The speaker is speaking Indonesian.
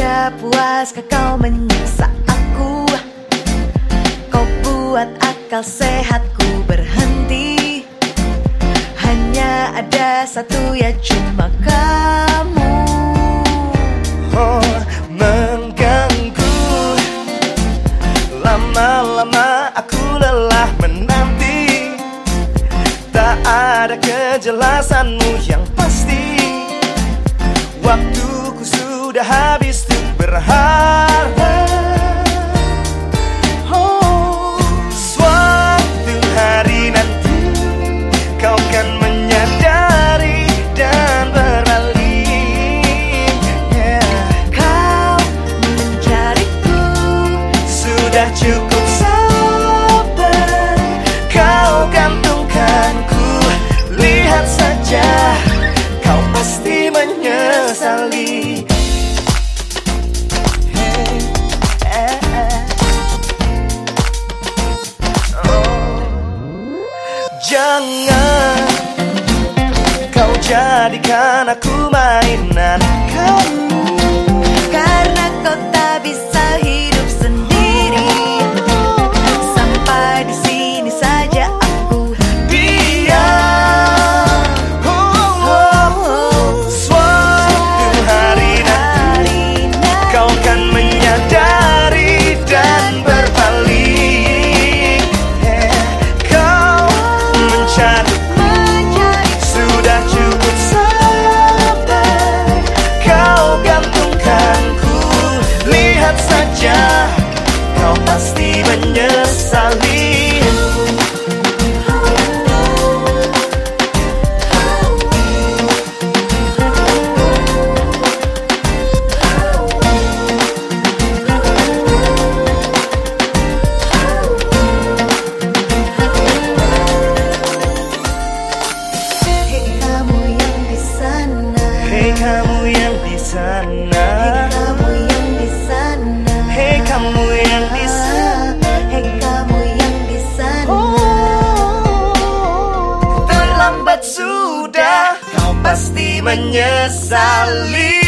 Sudah puaskah kau menyiksa aku? Kau buat akal sehatku berhenti. Hanya ada satu ya cuma kamu. Oh mengganggu. Lama-lama aku lelah menanti. Tak ada kejelasanmu yang high. Jangan kau jadikan aku mainan. pasti menyesali.